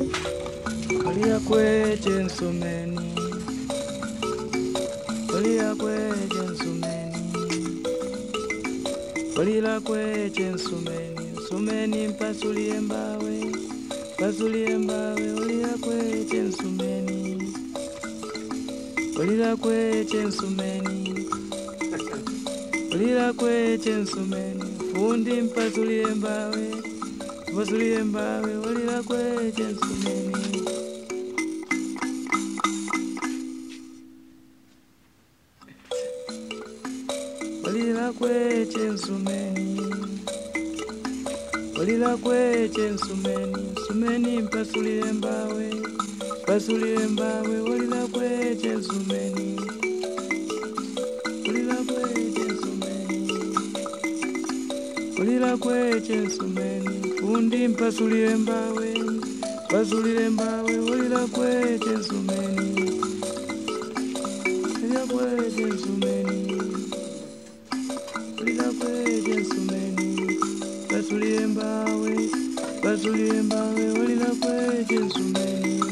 Olia kweche nsumeni Olia kweche nsumeni Olila kweche nsumeni Nsumeni mpasulie mbawe Pasulie mbawe Olia kweche nsumeni Olila kweche nsumeni Olila kweche nsumeni Fundi mpasulie mbawe Pasulie mbawe Olila kweche nsumeni Olila kweche nsumeni Olila kweche nsumeni Nsumeni mpasulie mbawe Pasulie mbawe Olila kweche kulira kweche nsumeni undi mpasulire mbawe pasulire mbawe ulira kweche nsumeni ulira kweche nsumeni ulira kweche nsumeni pasulire mbawe pasulire mbawe ulira kweche nsumeni